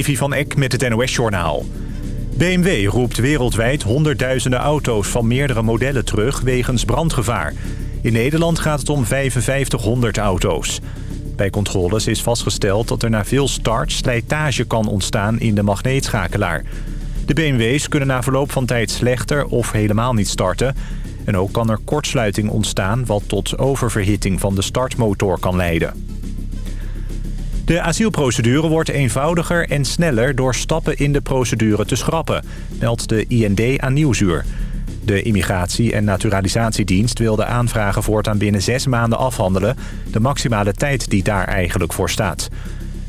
Davy van Eck met het NOS-journaal. BMW roept wereldwijd honderdduizenden auto's van meerdere modellen terug wegens brandgevaar. In Nederland gaat het om 5500 auto's. Bij controles is vastgesteld dat er na veel start slijtage kan ontstaan in de magneetschakelaar. De BMW's kunnen na verloop van tijd slechter of helemaal niet starten. En ook kan er kortsluiting ontstaan wat tot oververhitting van de startmotor kan leiden. De asielprocedure wordt eenvoudiger en sneller door stappen in de procedure te schrappen, meldt de IND aan Nieuwsuur. De Immigratie- en Naturalisatiedienst wil de aanvragen voortaan binnen zes maanden afhandelen, de maximale tijd die daar eigenlijk voor staat.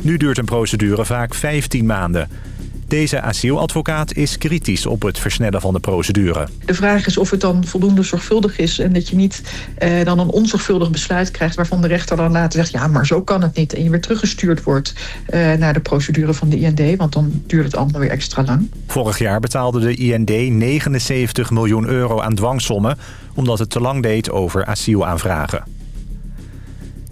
Nu duurt een procedure vaak 15 maanden. Deze asieladvocaat is kritisch op het versnellen van de procedure. De vraag is of het dan voldoende zorgvuldig is... en dat je niet eh, dan een onzorgvuldig besluit krijgt... waarvan de rechter dan later zegt... ja, maar zo kan het niet. En je weer teruggestuurd wordt eh, naar de procedure van de IND... want dan duurt het allemaal weer extra lang. Vorig jaar betaalde de IND 79 miljoen euro aan dwangsommen... omdat het te lang deed over asielaanvragen.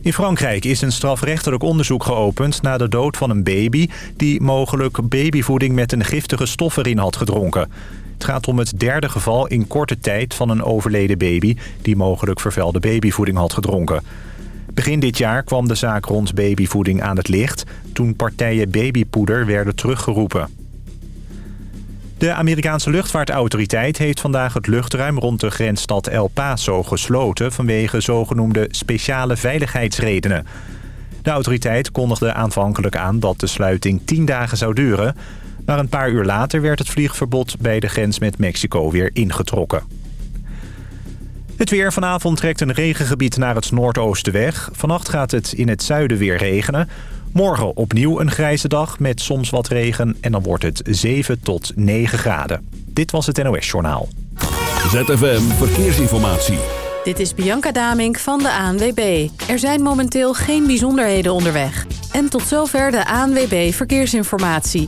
In Frankrijk is een strafrechtelijk onderzoek geopend na de dood van een baby... die mogelijk babyvoeding met een giftige stof erin had gedronken. Het gaat om het derde geval in korte tijd van een overleden baby... die mogelijk vervuilde babyvoeding had gedronken. Begin dit jaar kwam de zaak rond babyvoeding aan het licht... toen partijen babypoeder werden teruggeroepen. De Amerikaanse luchtvaartautoriteit heeft vandaag het luchtruim rond de grensstad El Paso gesloten vanwege zogenoemde speciale veiligheidsredenen. De autoriteit kondigde aanvankelijk aan dat de sluiting 10 dagen zou duren, maar een paar uur later werd het vliegverbod bij de grens met Mexico weer ingetrokken. Het weer vanavond trekt een regengebied naar het noordoosten weg. Vannacht gaat het in het zuiden weer regenen. Morgen opnieuw een grijze dag met soms wat regen en dan wordt het 7 tot 9 graden. Dit was het NOS Journaal. ZFM Verkeersinformatie. Dit is Bianca Damink van de ANWB. Er zijn momenteel geen bijzonderheden onderweg. En tot zover de ANWB Verkeersinformatie.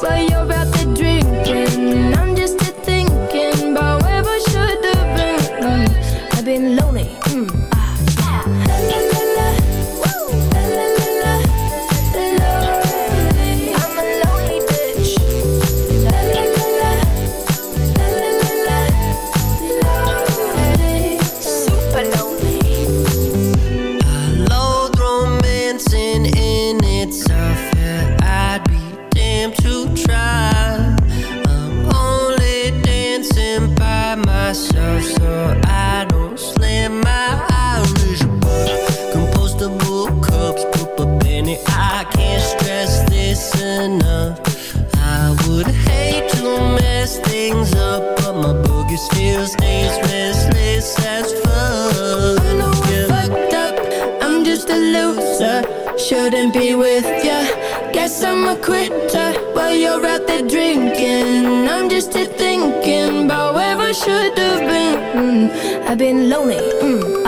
Свои I'm a quitter while you're out there drinking. I'm just here thinking about where I should have been. Mm, I've been lonely. Mm.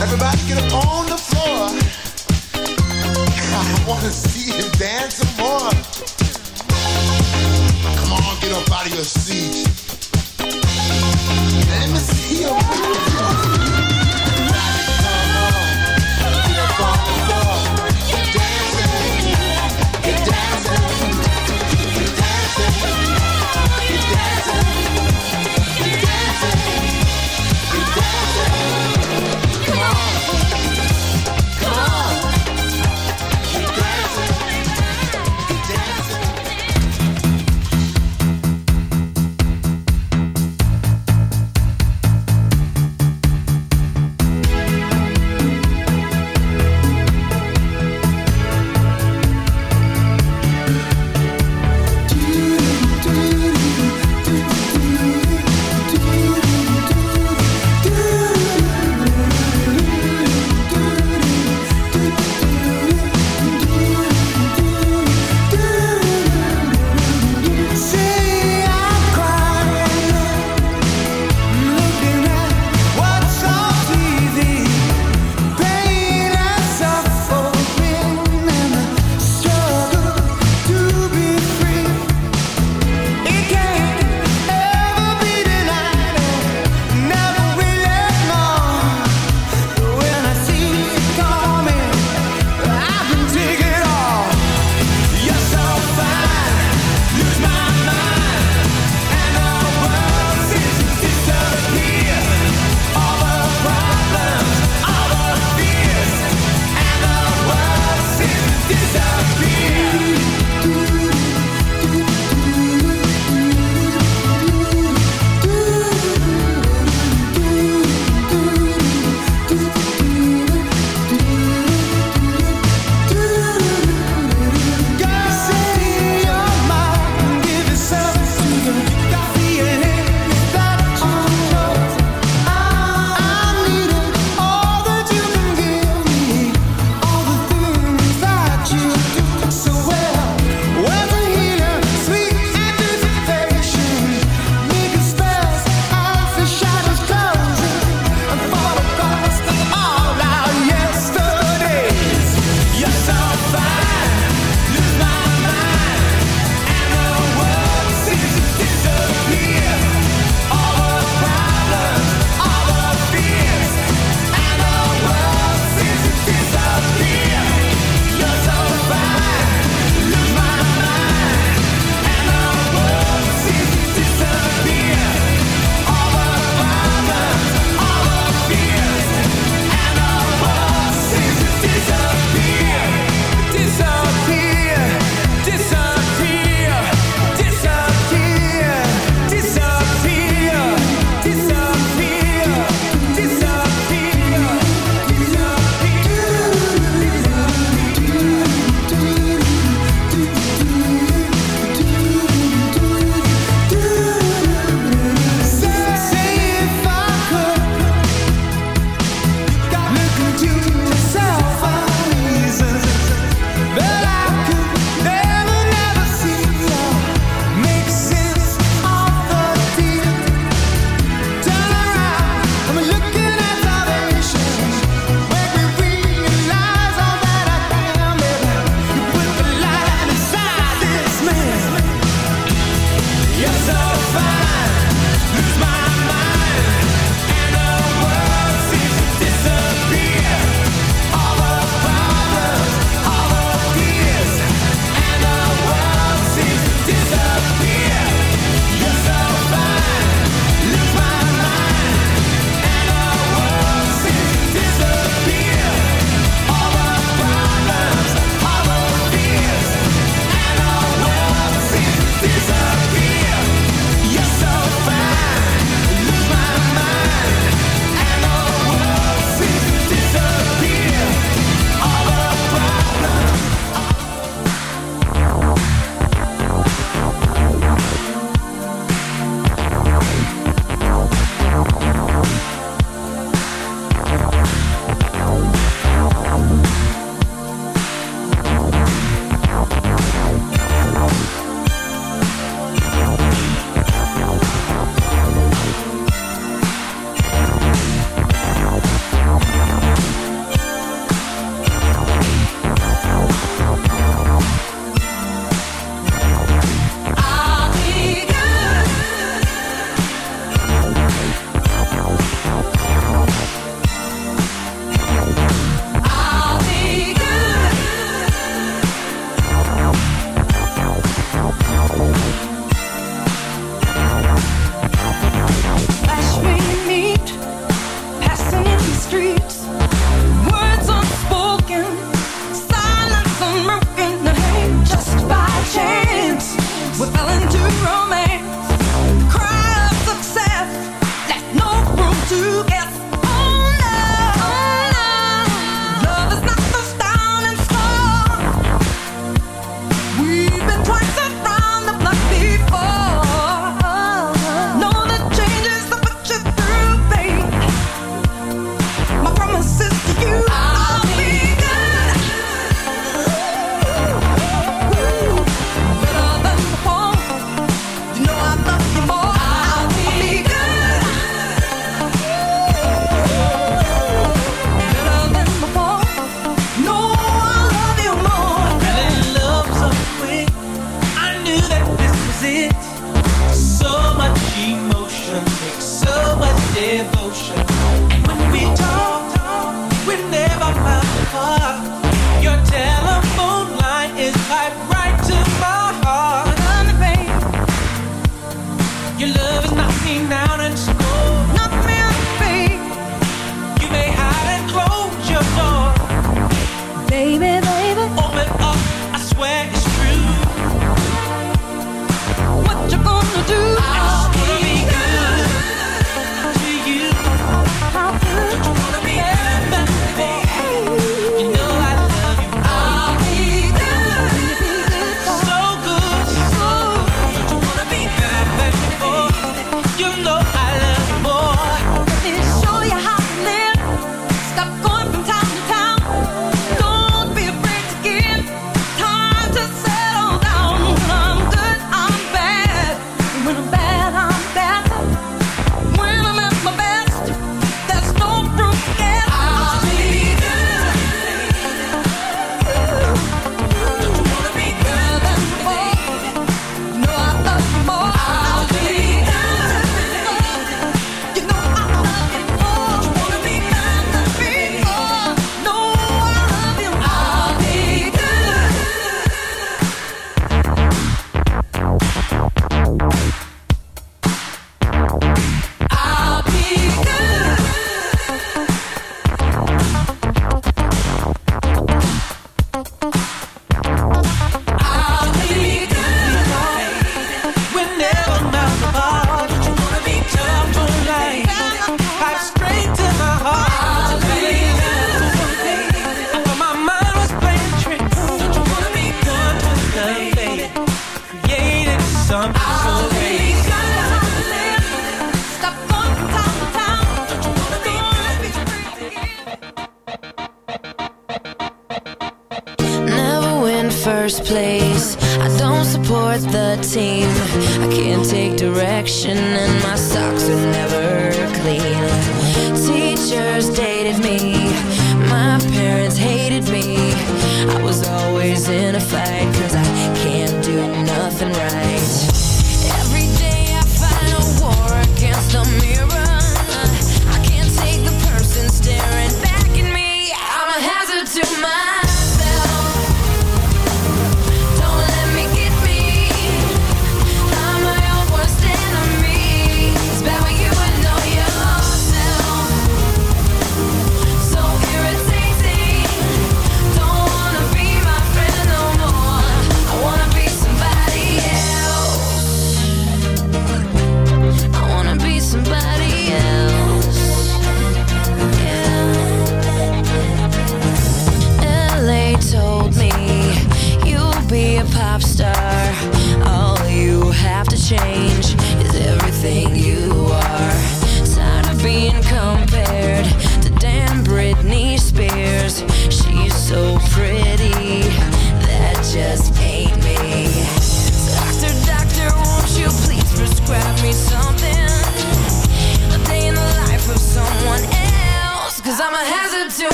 Everybody get up on the floor. I wanna see you dance some more. Come on, get up out of your seat. Let me see you.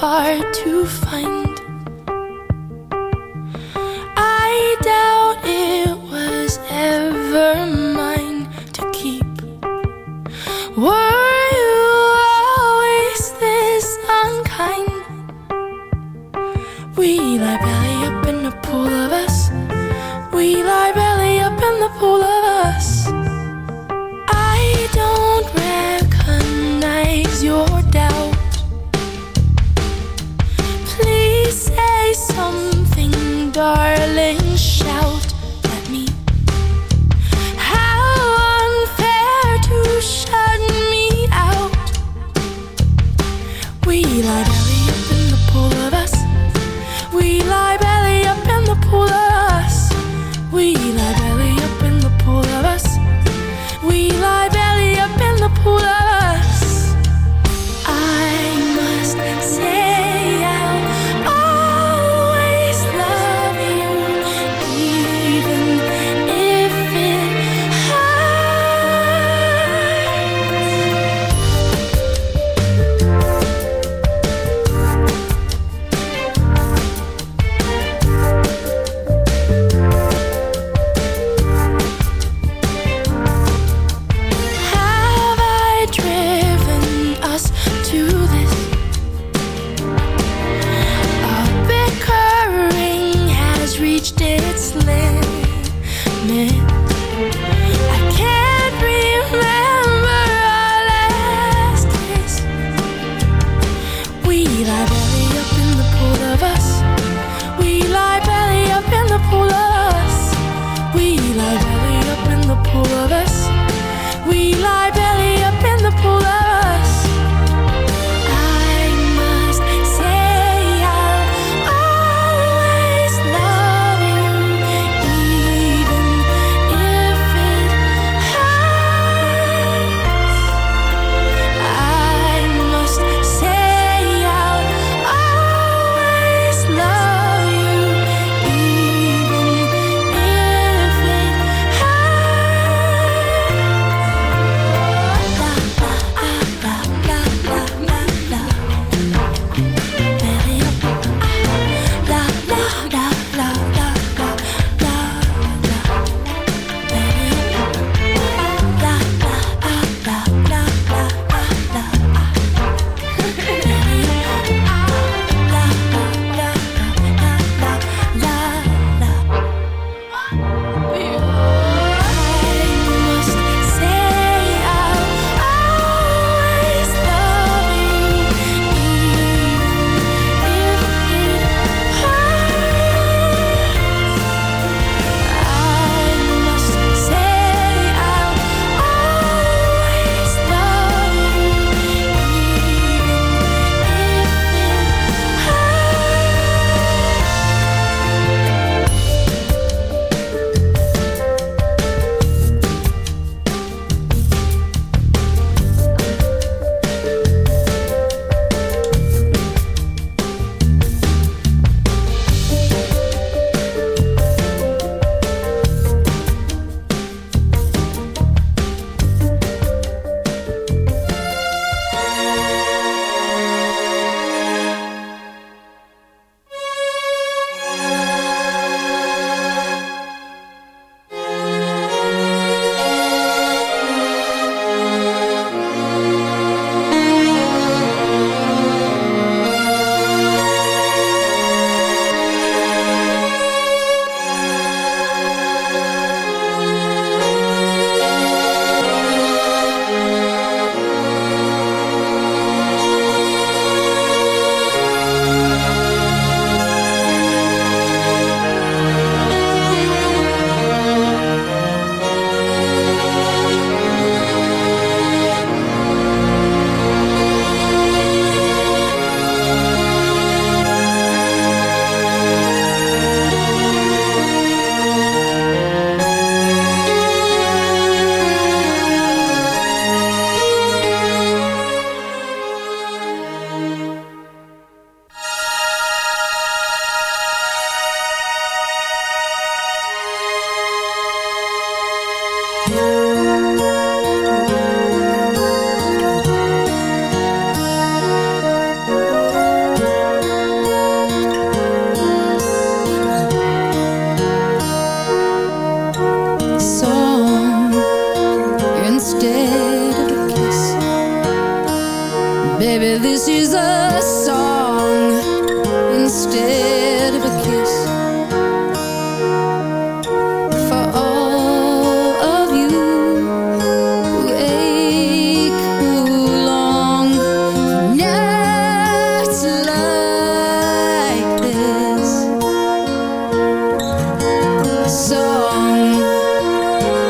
Hard to find.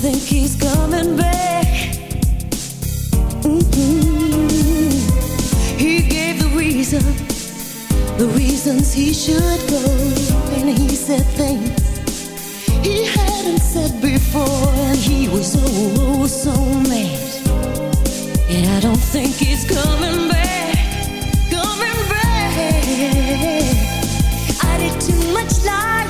think he's coming back. Mm-hmm. He gave the the reasons he should go, and he said things he hadn't said before, and he was oh, oh, so so. And I don't think he's coming back, coming back. I did too much lying.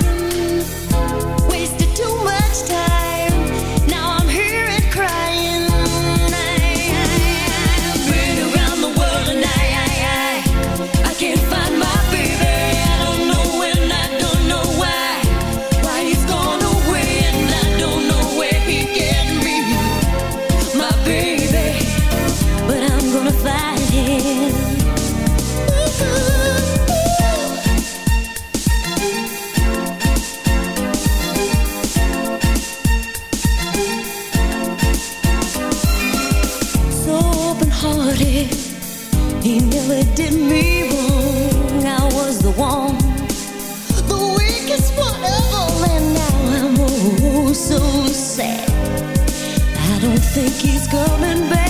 Coming back,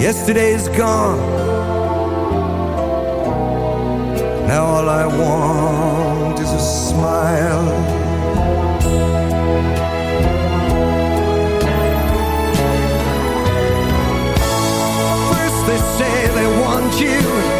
Yesterday's gone. Now all I want is a smile. First they say they want you.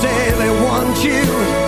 Say they want you.